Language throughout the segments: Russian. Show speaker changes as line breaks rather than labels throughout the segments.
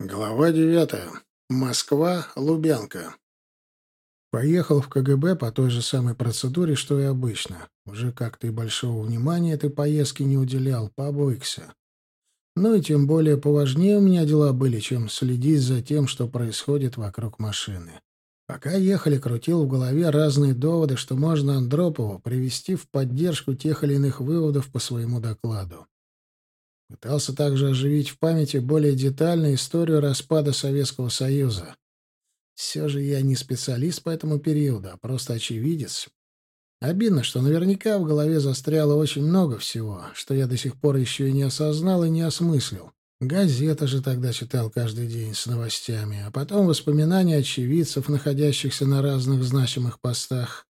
Глава девятая. Москва, Лубянка. Поехал в КГБ по той же самой процедуре, что и обычно. Уже как-то и большого внимания этой поездке не уделял, побойкся. Ну и тем более поважнее у меня дела были, чем следить за тем, что происходит вокруг машины. Пока ехали, крутил в голове разные доводы, что можно Андропову привести в поддержку тех или иных выводов по своему докладу. Пытался также оживить в памяти более детальную историю распада Советского Союза. Все же я не специалист по этому периоду, а просто очевидец. Обидно, что наверняка в голове застряло очень много всего, что я до сих пор еще и не осознал и не осмыслил. Газета же тогда читал каждый день с новостями, а потом воспоминания очевидцев, находящихся на разных значимых постах.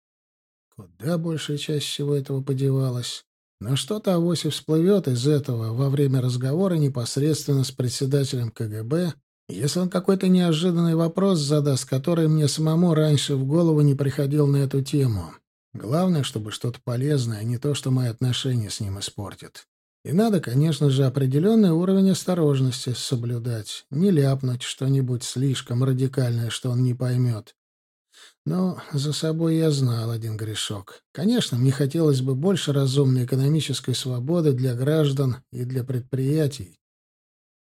Куда большая часть всего этого подевалась? Но что-то авось и всплывет из этого во время разговора непосредственно с председателем КГБ, если он какой-то неожиданный вопрос задаст, который мне самому раньше в голову не приходил на эту тему. Главное, чтобы что-то полезное, а не то, что мои отношения с ним испортит. И надо, конечно же, определенный уровень осторожности соблюдать, не ляпнуть что-нибудь слишком радикальное, что он не поймет. Но за собой я знал один грешок. Конечно, мне хотелось бы больше разумной экономической свободы для граждан и для предприятий.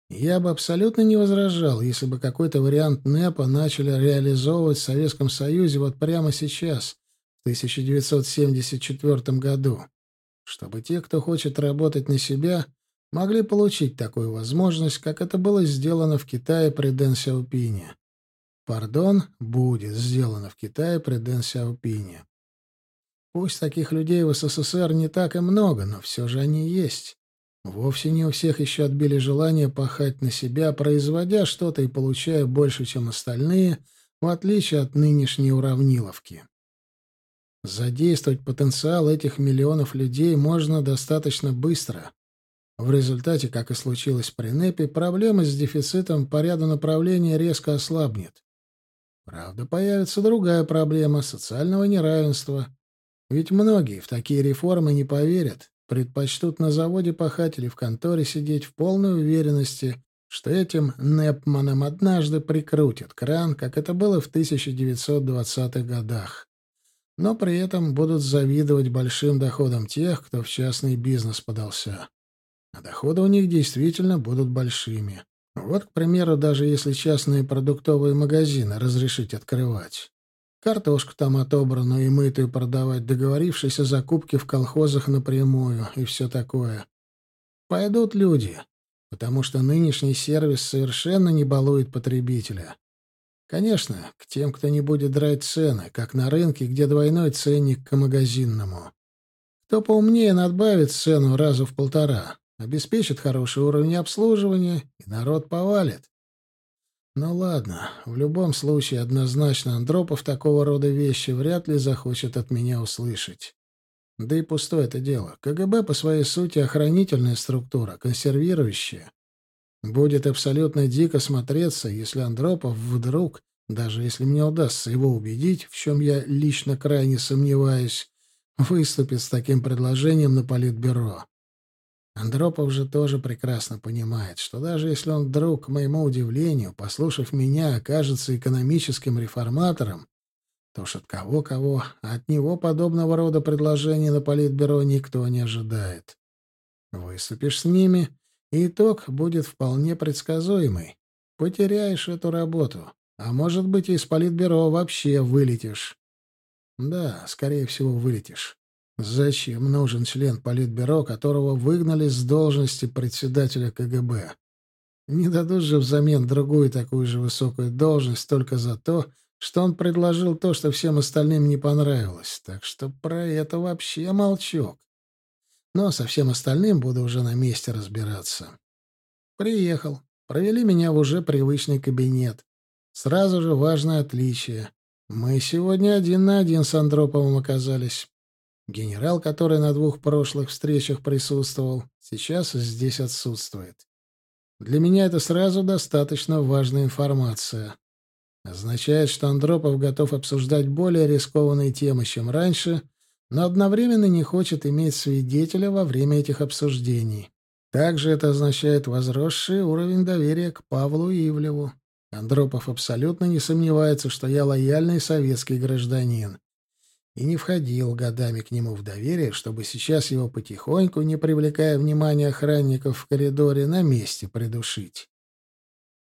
Я бы абсолютно не возражал, если бы какой-то вариант НЭПа начали реализовывать в Советском Союзе вот прямо сейчас, в 1974 году, чтобы те, кто хочет работать на себя, могли получить такую возможность, как это было сделано в Китае при Дэн Сяопине. Пардон, будет сделано в Китае при Дэн Сяопине. Пусть таких людей в СССР не так и много, но все же они есть. Вовсе не у всех еще отбили желание пахать на себя, производя что-то и получая больше, чем остальные, в отличие от нынешней уравниловки. Задействовать потенциал этих миллионов людей можно достаточно быстро. В результате, как и случилось при НЭПе, проблема с дефицитом по ряду направлений резко ослабнет. Правда, появится другая проблема — социального неравенства. Ведь многие в такие реформы не поверят, предпочтут на заводе пахать или в конторе сидеть в полной уверенности, что этим Непманом однажды прикрутят кран, как это было в 1920-х годах. Но при этом будут завидовать большим доходам тех, кто в частный бизнес подался. А доходы у них действительно будут большими. Вот, к примеру, даже если частные продуктовые магазины разрешить открывать. Картошку там отобранную и мытую продавать, договорившись о закупке в колхозах напрямую и все такое. Пойдут люди, потому что нынешний сервис совершенно не балует потребителя. Конечно, к тем, кто не будет драть цены, как на рынке, где двойной ценник к магазинному. Кто поумнее надбавит цену раза в полтора, обеспечит хороший уровень обслуживания, и народ повалит. Ну ладно, в любом случае однозначно Андропов такого рода вещи вряд ли захочет от меня услышать. Да и пустое это дело. КГБ по своей сути охранительная структура, консервирующая. Будет абсолютно дико смотреться, если Андропов вдруг, даже если мне удастся его убедить, в чем я лично крайне сомневаюсь, выступит с таким предложением на политбюро. Андропов же тоже прекрасно понимает, что даже если он вдруг, к моему удивлению, послушав меня, окажется экономическим реформатором, то уж от кого-кого, а от него подобного рода предложений на политбюро никто не ожидает. Выступишь с ними, и итог будет вполне предсказуемый. Потеряешь эту работу, а может быть, из политбюро вообще вылетишь. Да, скорее всего, вылетишь. Зачем нужен член Политбюро, которого выгнали с должности председателя КГБ? Не дадут же взамен другую такую же высокую должность только за то, что он предложил то, что всем остальным не понравилось. Так что про это вообще молчок. Но со всем остальным буду уже на месте разбираться. Приехал. Провели меня в уже привычный кабинет. Сразу же важное отличие. Мы сегодня один на один с Андроповым оказались. Генерал, который на двух прошлых встречах присутствовал, сейчас здесь отсутствует. Для меня это сразу достаточно важная информация. Означает, что Андропов готов обсуждать более рискованные темы, чем раньше, но одновременно не хочет иметь свидетеля во время этих обсуждений. Также это означает возросший уровень доверия к Павлу Ивлеву. Андропов абсолютно не сомневается, что я лояльный советский гражданин. И не входил годами к нему в доверие, чтобы сейчас его потихоньку, не привлекая внимания охранников в коридоре, на месте придушить.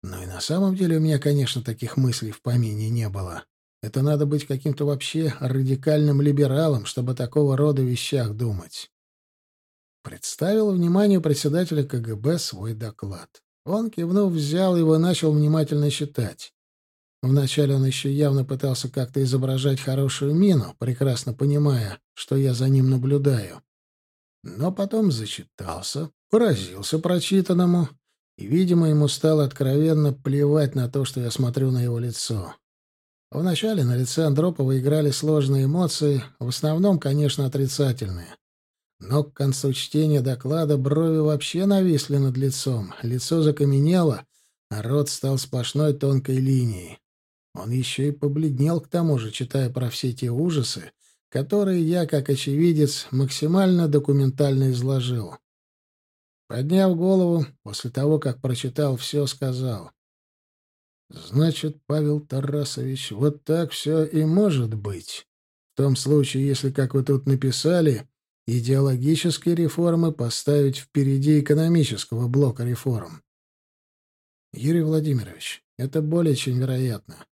Но и на самом деле у меня, конечно, таких мыслей в помине не было. Это надо быть каким-то вообще радикальным либералом, чтобы такого рода вещах думать. Представил вниманию председателя КГБ свой доклад. Он, кивнув, взял его и начал внимательно читать. Вначале он еще явно пытался как-то изображать хорошую мину, прекрасно понимая, что я за ним наблюдаю. Но потом зачитался, поразился прочитанному, и, видимо, ему стало откровенно плевать на то, что я смотрю на его лицо. Вначале на лице Андропова играли сложные эмоции, в основном, конечно, отрицательные. Но к концу чтения доклада брови вообще нависли над лицом, лицо закаменело, а рот стал сплошной тонкой линией. Он еще и побледнел к тому же, читая про все те ужасы, которые я, как очевидец, максимально документально изложил. Подняв голову, после того, как прочитал все, сказал. «Значит, Павел Тарасович, вот так все и может быть. В том случае, если, как вы тут написали, идеологические реформы поставить впереди экономического блока реформ. Юрий Владимирович, это более чем вероятно.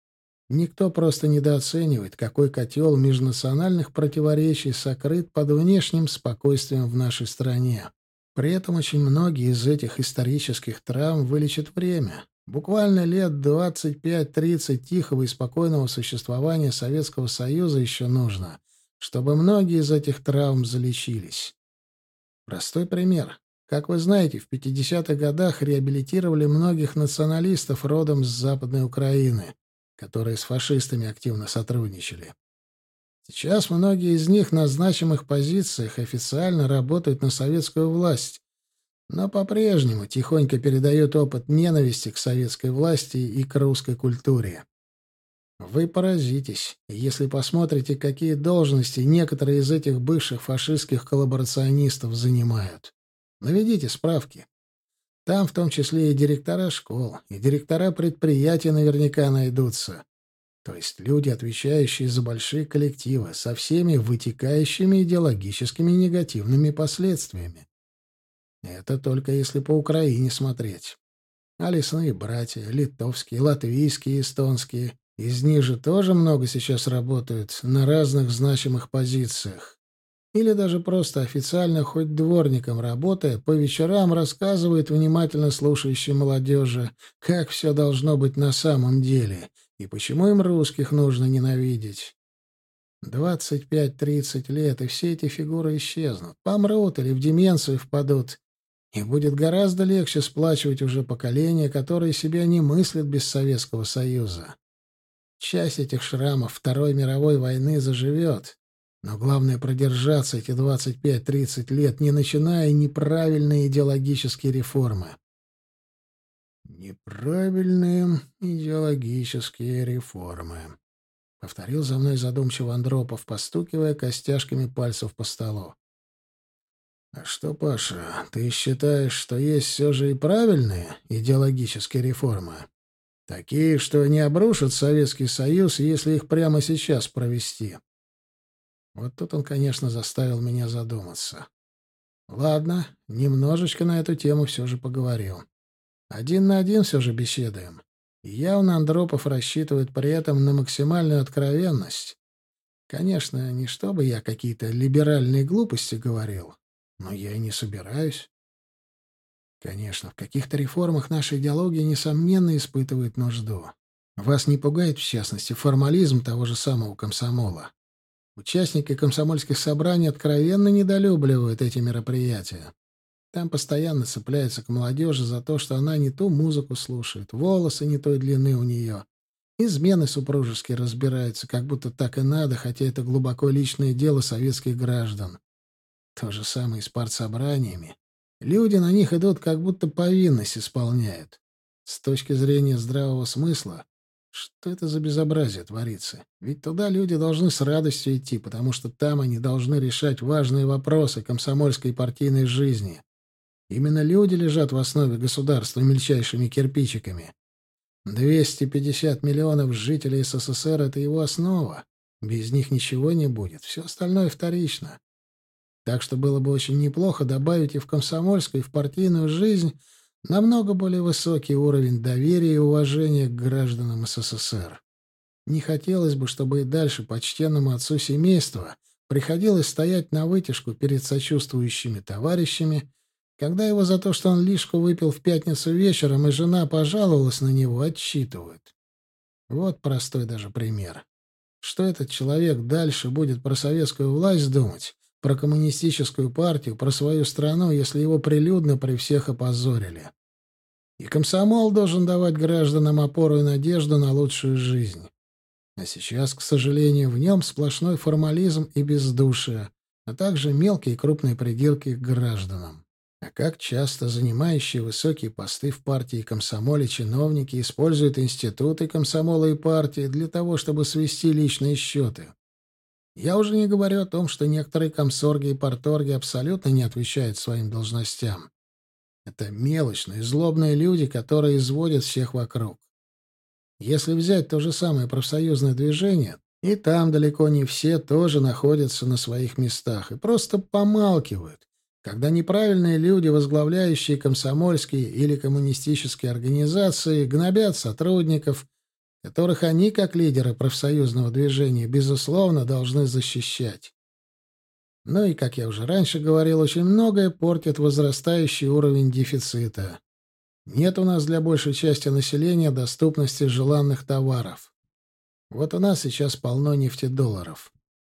Никто просто недооценивает, какой котел межнациональных противоречий сокрыт под внешним спокойствием в нашей стране. При этом очень многие из этих исторических травм вылечит время. Буквально лет 25-30 тихого и спокойного существования Советского Союза еще нужно — чтобы многие из этих травм залечились. Простой пример. Как вы знаете, в 50-х годах реабилитировали многих националистов родом с Западной Украины, которые с фашистами активно сотрудничали. Сейчас многие из них на значимых позициях официально работают на советскую власть, но по-прежнему тихонько передают опыт ненависти к советской власти и к русской культуре. Вы поразитесь, если посмотрите, какие должности некоторые из этих бывших фашистских коллаборационистов занимают. Наведите справки. Там в том числе и директора школ, и директора предприятий наверняка найдутся. То есть люди, отвечающие за большие коллективы, со всеми вытекающими идеологическими негативными последствиями. Это только если по Украине смотреть. А лесные братья, литовские, латвийские, эстонские, из них же тоже много сейчас работают на разных значимых позициях. Или даже просто официально хоть дворником работая, по вечерам рассказывает внимательно слушающей молодежи, как все должно быть на самом деле и почему им русских нужно ненавидеть. Двадцать пять-тридцать лет, и все эти фигуры исчезнут, помрут или в деменцию впадут, и будет гораздо легче сплачивать уже поколение, которое себя не мыслит без Советского Союза. Часть этих шрамов Второй мировой войны заживет. Но главное продержаться эти 25-30 лет, не начиная неправильные идеологические реформы. «Неправильные идеологические реформы», — повторил за мной задумчиво Андропов, постукивая костяшками пальцев по столу. «А что, Паша, ты считаешь, что есть все же и правильные идеологические реформы?» Такие, что не обрушат Советский Союз, если их прямо сейчас провести. Вот тут он, конечно, заставил меня задуматься. Ладно, немножечко на эту тему все же поговорил. Один на один все же беседуем. явно Андропов рассчитывает при этом на максимальную откровенность. Конечно, не чтобы я какие-то либеральные глупости говорил, но я и не собираюсь. Конечно, в каких-то реформах наша идеология, несомненно, испытывает нужду. Вас не пугает, в частности, формализм того же самого комсомола. Участники комсомольских собраний откровенно недолюбливают эти мероприятия. Там постоянно цепляются к молодежи за то, что она не ту музыку слушает, волосы не той длины у нее. Измены супружеские разбираются, как будто так и надо, хотя это глубоко личное дело советских граждан. То же самое и с партсобраниями. Люди на них идут, как будто повинность исполняют. С точки зрения здравого смысла, что это за безобразие творится? Ведь туда люди должны с радостью идти, потому что там они должны решать важные вопросы комсомольской партийной жизни. Именно люди лежат в основе государства мельчайшими кирпичиками. 250 миллионов жителей СССР — это его основа. Без них ничего не будет, все остальное вторично. Так что было бы очень неплохо добавить и в комсомольскую, и в партийную жизнь намного более высокий уровень доверия и уважения к гражданам СССР. Не хотелось бы, чтобы и дальше почтенному отцу семейства приходилось стоять на вытяжку перед сочувствующими товарищами, когда его за то, что он лишку выпил в пятницу вечером, и жена пожаловалась на него, отчитывают. Вот простой даже пример. Что этот человек дальше будет про советскую власть думать, про коммунистическую партию, про свою страну, если его прилюдно при всех опозорили? И комсомол должен давать гражданам опору и надежду на лучшую жизнь. А сейчас, к сожалению, в нем сплошной формализм и бездушие, а также мелкие и крупные придирки к гражданам. А как часто занимающие высокие посты в партии и комсомоле чиновники используют институты комсомола и партии для того, чтобы свести личные счеты? Я уже не говорю о том, что некоторые комсорги и порторги абсолютно не отвечают своим должностям. Это мелочные, злобные люди, которые изводят всех вокруг. Если взять то же самое профсоюзное движение, и там далеко не все тоже находятся на своих местах и просто помалкивают, когда неправильные люди, возглавляющие комсомольские или коммунистические организации, гнобят сотрудников, которых они, как лидеры профсоюзного движения, безусловно, должны защищать. Ну и, как я уже раньше говорил, очень многое портит возрастающий уровень дефицита. Нет у нас для большей части населения доступности желанных товаров. Вот у нас сейчас полно нефтедолларов.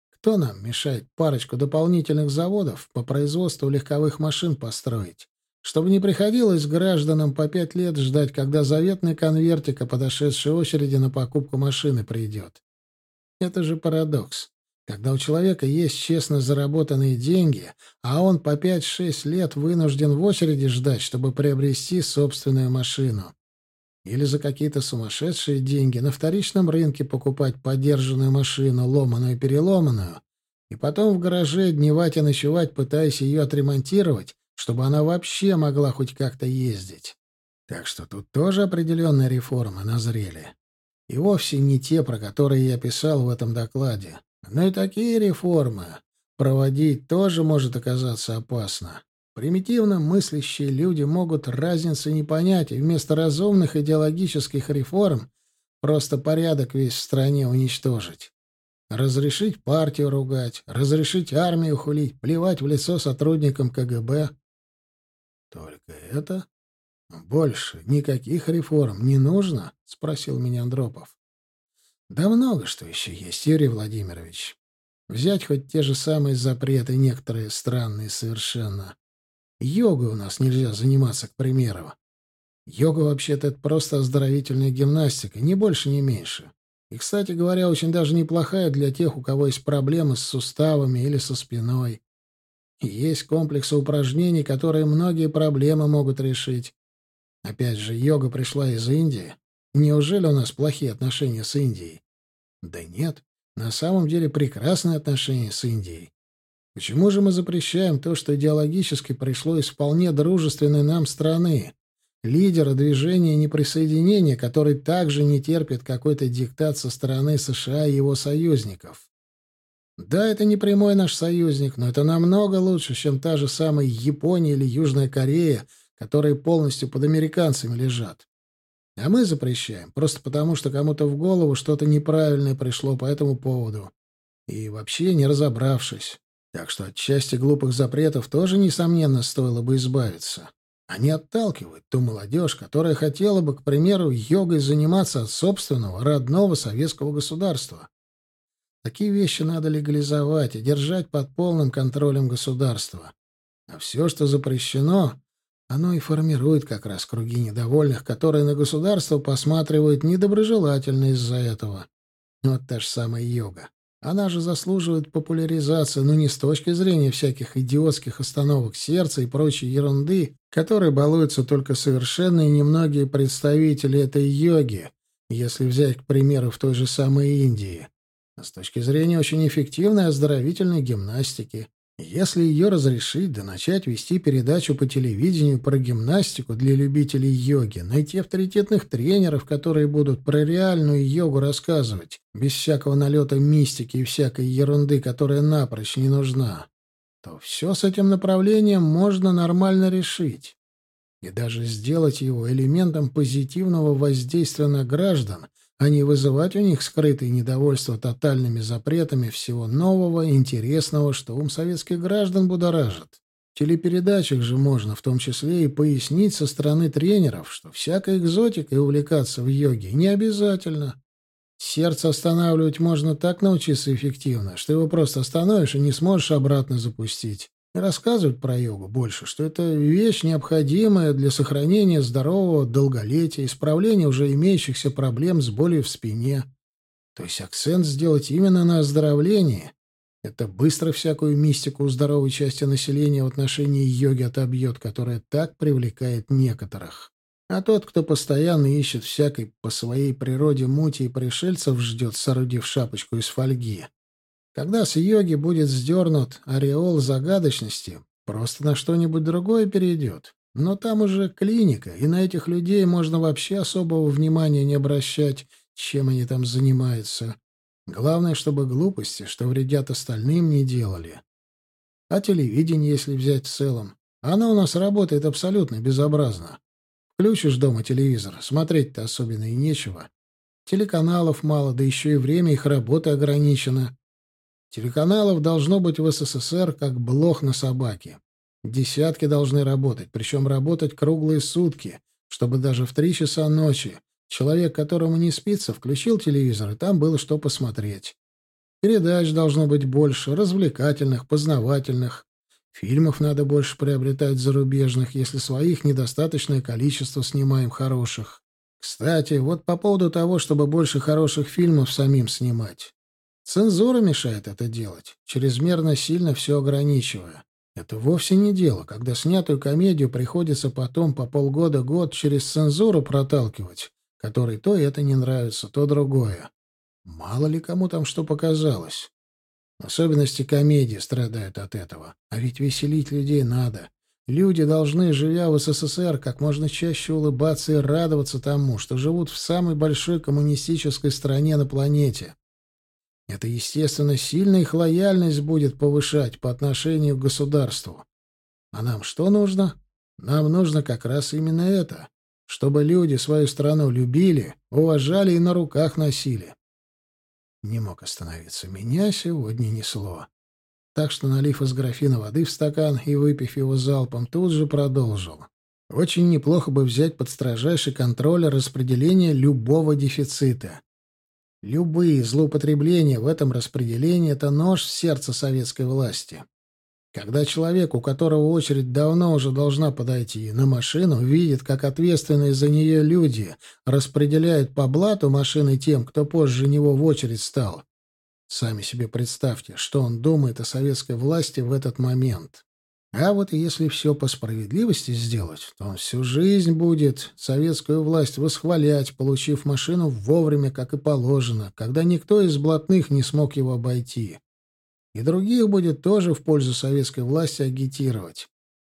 Кто нам мешает парочку дополнительных заводов по производству легковых машин построить, чтобы не приходилось гражданам по пять лет ждать, когда заветный конвертик о подошедшей очереди на покупку машины придет? Это же парадокс. Когда у человека есть честно заработанные деньги, а он по 5-6 лет вынужден в очереди ждать, чтобы приобрести собственную машину. Или за какие-то сумасшедшие деньги на вторичном рынке покупать подержанную машину, ломаную и переломанную, и потом в гараже дневать и ночевать, пытаясь ее отремонтировать, чтобы она вообще могла хоть как-то ездить. Так что тут тоже определенные реформы назрели. И вовсе не те, про которые я писал в этом докладе. Но и такие реформы проводить тоже может оказаться опасно. Примитивно мыслящие люди могут разницы не понять, и вместо разумных идеологических реформ просто порядок весь в стране уничтожить. Разрешить партию ругать, разрешить армию хулить, плевать в лицо сотрудникам КГБ. Только это? Больше никаких реформ не нужно? — спросил меня Андропов. Да много что еще есть, Юрий Владимирович. Взять хоть те же самые запреты, некоторые странные совершенно. Йогой у нас нельзя заниматься, к примеру. Йога вообще-то это просто оздоровительная гимнастика, ни больше, ни меньше. И, кстати говоря, очень даже неплохая для тех, у кого есть проблемы с суставами или со спиной. Есть комплексы упражнений, которые многие проблемы могут решить. Опять же, йога пришла из Индии. Неужели у нас плохие отношения с Индией? Да нет, на самом деле прекрасные отношения с Индией. Почему же мы запрещаем то, что идеологически пришло из вполне дружественной нам страны? Лидера движения неприсоединения, который также не терпит какой-то диктат со стороны США и его союзников. Да, это не прямой наш союзник, но это намного лучше, чем та же самая Япония или Южная Корея, которые полностью под американцами лежат. А мы запрещаем, просто потому что кому-то в голову что-то неправильное пришло по этому поводу. И вообще не разобравшись. Так что от части глупых запретов тоже, несомненно, стоило бы избавиться. Они отталкивают ту молодежь, которая хотела бы, к примеру, йогой заниматься от собственного, родного советского государства. Такие вещи надо легализовать и держать под полным контролем государства. А все, что запрещено, оно и формирует как раз круги недовольных, которые на государство посматривают недоброжелательно из-за этого. Вот та же самая йога. Она же заслуживает популяризации, но не с точки зрения всяких идиотских остановок сердца и прочей ерунды, которой балуются только совершенные немногие представители этой йоги, если взять, к примеру, в той же самой Индии, с точки зрения очень эффективной оздоровительной гимнастики. Если ее разрешить, да начать вести передачу по телевидению про гимнастику для любителей йоги, найти авторитетных тренеров, которые будут про реальную йогу рассказывать, без всякого налета мистики и всякой ерунды, которая напрочь не нужна, то все с этим направлением можно нормально решить. И даже сделать его элементом позитивного воздействия на граждан, а не вызывать у них скрытое недовольство тотальными запретами всего нового, интересного, что ум советских граждан будоражит. В телепередачах же можно в том числе и пояснить со стороны тренеров, что всякой экзотикой увлекаться в йоге не обязательно. Сердце останавливать можно так научиться эффективно, что его просто остановишь и не сможешь обратно запустить. И рассказывают про йогу больше, что это вещь необходимая для сохранения здорового долголетия, исправления уже имеющихся проблем с болью в спине. То есть акцент сделать именно на оздоровлении. Это быстро всякую мистику у здоровой части населения в отношении йоги отобьет, которая так привлекает некоторых. А тот, кто постоянно ищет всякой по своей природе мути и пришельцев, ждет, соорудив шапочку из фольги. Когда с йоги будет сдернут ореол загадочности, просто на что-нибудь другое перейдет. Но там уже клиника, и на этих людей можно вообще особого внимания не обращать, чем они там занимаются. Главное, чтобы глупости, что вредят остальным, не делали. А телевидение, если взять в целом, оно у нас работает абсолютно безобразно. Включишь дома телевизор, смотреть-то особенно и нечего. Телеканалов мало, да еще и время их работы ограничено. Телеканалов должно быть в СССР как блох на собаке. Десятки должны работать, причем работать круглые сутки, чтобы даже в три часа ночи человек, которому не спится, включил телевизор, и там было что посмотреть. Передач должно быть больше, развлекательных, познавательных. Фильмов надо больше приобретать зарубежных, если своих недостаточное количество снимаем хороших. Кстати, вот по поводу того, чтобы больше хороших фильмов самим снимать. Цензура мешает это делать, чрезмерно сильно все ограничивая. Это вовсе не дело, когда снятую комедию приходится потом по полгода-год через цензуру проталкивать, которой то это не нравится, то другое. Мало ли кому там что показалось. Особенности комедии страдают от этого. А ведь веселить людей надо. Люди должны, живя в СССР, как можно чаще улыбаться и радоваться тому, что живут в самой большой коммунистической стране на планете. Это, естественно, сильно их лояльность будет повышать по отношению к государству. А нам что нужно? Нам нужно как раз именно это. Чтобы люди свою страну любили, уважали и на руках носили. Не мог остановиться. Меня сегодня несло. Так что, налив из графина воды в стакан и выпив его залпом, тут же продолжил. Очень неплохо бы взять под строжайший контроль распределение любого дефицита. Любые злоупотребления в этом распределении — это нож в сердце советской власти. Когда человек, у которого очередь давно уже должна подойти, на машину видит, как ответственные за нее люди распределяют по блату машины тем, кто позже него в очередь стал, сами себе представьте, что он думает о советской власти в этот момент. А вот если все по справедливости сделать, то он всю жизнь будет советскую власть восхвалять, получив машину вовремя, как и положено, когда никто из блатных не смог его обойти. И других будет тоже в пользу советской власти агитировать.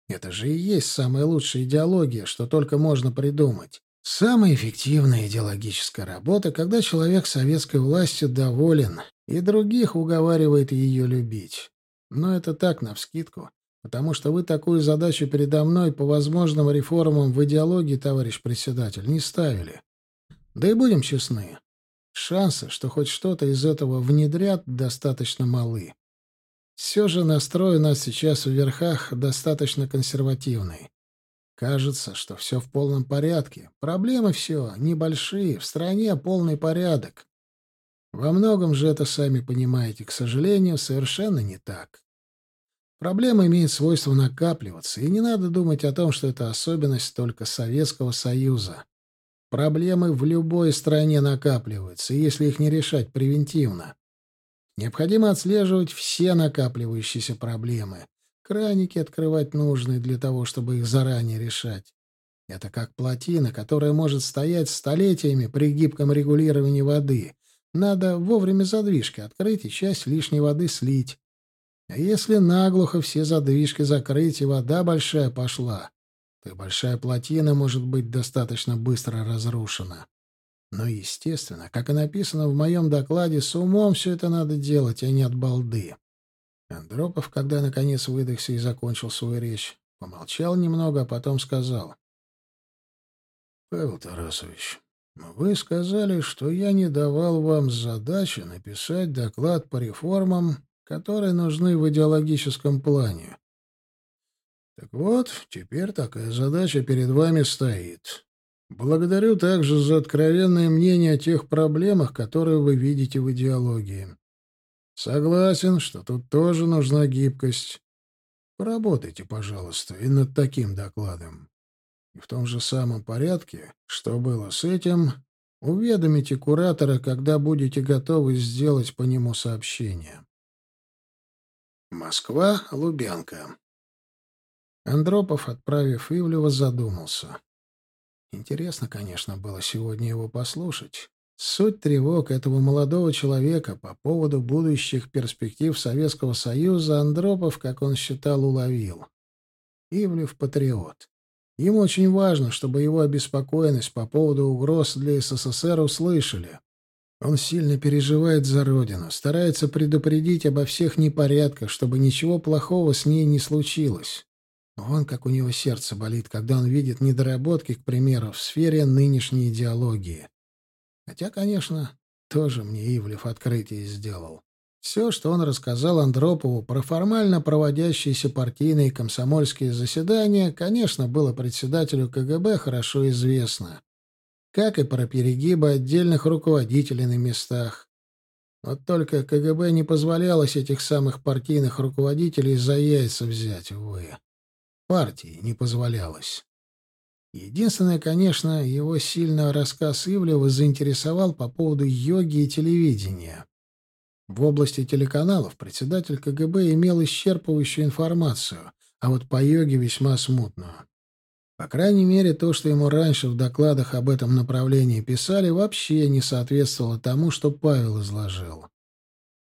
Это же и есть самая лучшая идеология, что только можно придумать. Самая эффективная идеологическая работа, когда человек советской властью доволен и других уговаривает ее любить. Но это так, навскидку потому что вы такую задачу передо мной по возможным реформам в идеологии, товарищ председатель, не ставили. Да и будем честны, шансы, что хоть что-то из этого внедрят, достаточно малы. Все же настрой у нас сейчас в верхах достаточно консервативный. Кажется, что все в полном порядке. Проблемы все небольшие, в стране полный порядок. Во многом же это, сами понимаете, к сожалению, совершенно не так. Проблема имеет свойство накапливаться, и не надо думать о том, что это особенность только Советского Союза. Проблемы в любой стране накапливаются, если их не решать превентивно. Необходимо отслеживать все накапливающиеся проблемы. Краники открывать нужны для того, чтобы их заранее решать. Это как плотина, которая может стоять столетиями при гибком регулировании воды. Надо вовремя задвижки открыть и часть лишней воды слить. А если наглухо все задвижки закрыть и вода большая пошла, то и большая плотина может быть достаточно быстро разрушена. Но, естественно, как и написано в моем докладе, с умом все это надо делать, а не от балды. Андропов, когда наконец выдохся и закончил свою речь, помолчал немного, а потом сказал. — Павел Тарасович, вы сказали, что я не давал вам задачи написать доклад по реформам, которые нужны в идеологическом плане. Так вот, теперь такая задача перед вами стоит. Благодарю также за откровенное мнение о тех проблемах, которые вы видите в идеологии. Согласен, что тут тоже нужна гибкость. Поработайте, пожалуйста, и над таким докладом. И в том же самом порядке, что было с этим, уведомите куратора, когда будете готовы сделать по нему сообщение. Москва, Лубянка. Андропов, отправив Ивлева, задумался. Интересно, конечно, было сегодня его послушать. Суть тревог этого молодого человека по поводу будущих перспектив Советского Союза Андропов, как он считал, уловил. Ивлев — патриот. Ему очень важно, чтобы его обеспокоенность по поводу угроз для СССР услышали. Он сильно переживает за родину, старается предупредить обо всех непорядках, чтобы ничего плохого с ней не случилось. Вон как у него сердце болит, когда он видит недоработки, к примеру, в сфере нынешней идеологии. Хотя, конечно, тоже мне Ивлев открытие сделал. Все, что он рассказал Андропову про формально проводящиеся партийные комсомольские заседания, конечно, было председателю КГБ хорошо известно. Как и про перегибы отдельных руководителей на местах. Вот только КГБ не позволялось этих самых партийных руководителей за яйца взять, увы партии не позволялось. Единственное, конечно, его сильно рассказ Ивлева заинтересовал по поводу йоги и телевидения. В области телеканалов председатель КГБ имел исчерпывающую информацию, а вот по йоге весьма смутную. По крайней мере, то, что ему раньше в докладах об этом направлении писали, вообще не соответствовало тому, что Павел изложил.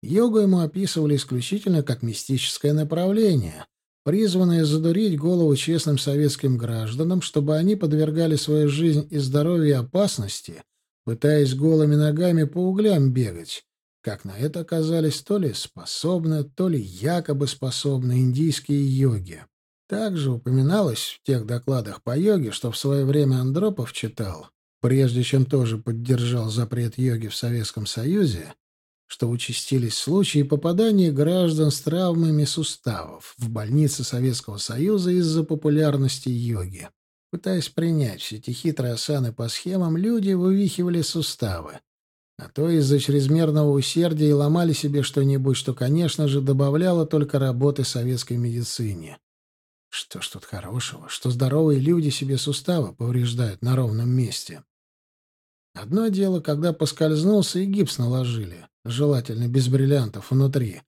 Йогу ему описывали исключительно как мистическое направление, призванные задурить голову честным советским гражданам, чтобы они подвергали свою жизнь и здоровье опасности, пытаясь голыми ногами по углям бегать, как на это оказались то ли способны, то ли якобы способны индийские йоги. Также упоминалось в тех докладах по йоге, что в свое время Андропов читал, прежде чем тоже поддержал запрет йоги в Советском Союзе, что участились случаи попадания граждан с травмами суставов в больницы Советского Союза из-за популярности йоги. Пытаясь принять все эти хитрые осаны по схемам, люди вывихивали суставы. А то из-за чрезмерного усердия и ломали себе что-нибудь, что, конечно же, добавляло только работы советской медицине. Что ж тут хорошего, что здоровые люди себе суставы повреждают на ровном месте. Одно дело, когда поскользнулся и гипс наложили желательно без бриллиантов внутри.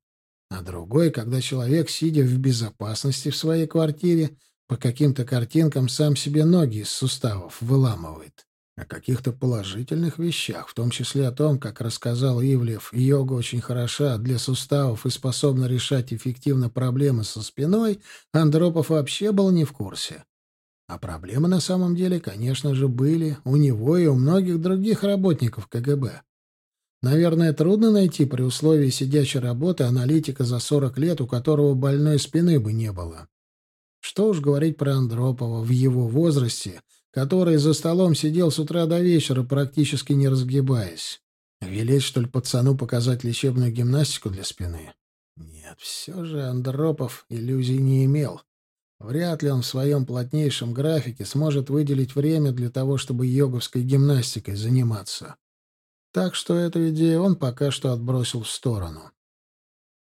А другой, когда человек, сидя в безопасности в своей квартире, по каким-то картинкам сам себе ноги из суставов выламывает. О каких-то положительных вещах, в том числе о том, как рассказал Ивлев, йога очень хороша для суставов и способна решать эффективно проблемы со спиной, Андропов вообще был не в курсе. А проблемы на самом деле, конечно же, были у него и у многих других работников КГБ. Наверное, трудно найти при условии сидячей работы аналитика за 40 лет, у которого больной спины бы не было. Что уж говорить про Андропова в его возрасте, который за столом сидел с утра до вечера, практически не разгибаясь. Велеть, что ли, пацану показать лечебную гимнастику для спины? Нет, все же Андропов иллюзий не имел. Вряд ли он в своем плотнейшем графике сможет выделить время для того, чтобы йоговской гимнастикой заниматься. Так что эту идею он пока что отбросил в сторону.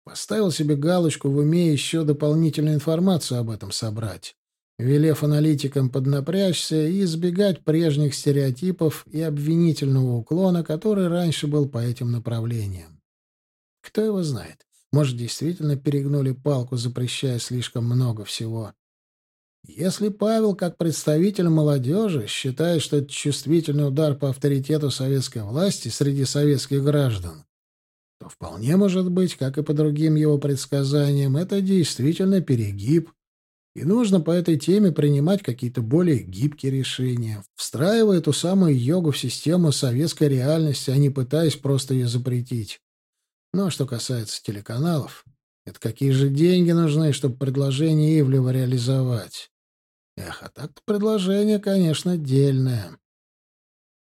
Поставил себе галочку в уме еще дополнительную информацию об этом собрать, велев аналитикам поднапрячься и избегать прежних стереотипов и обвинительного уклона, который раньше был по этим направлениям. Кто его знает, может, действительно перегнули палку, запрещая слишком много всего. Если Павел, как представитель молодежи, считает, что это чувствительный удар по авторитету советской власти среди советских граждан, то вполне может быть, как и по другим его предсказаниям, это действительно перегиб, и нужно по этой теме принимать какие-то более гибкие решения, встраивая эту самую йогу в систему советской реальности, а не пытаясь просто ее запретить. Ну а что касается телеканалов, это какие же деньги нужны, чтобы предложение Ивлева реализовать? Эх, а так-то предложение, конечно, дельное.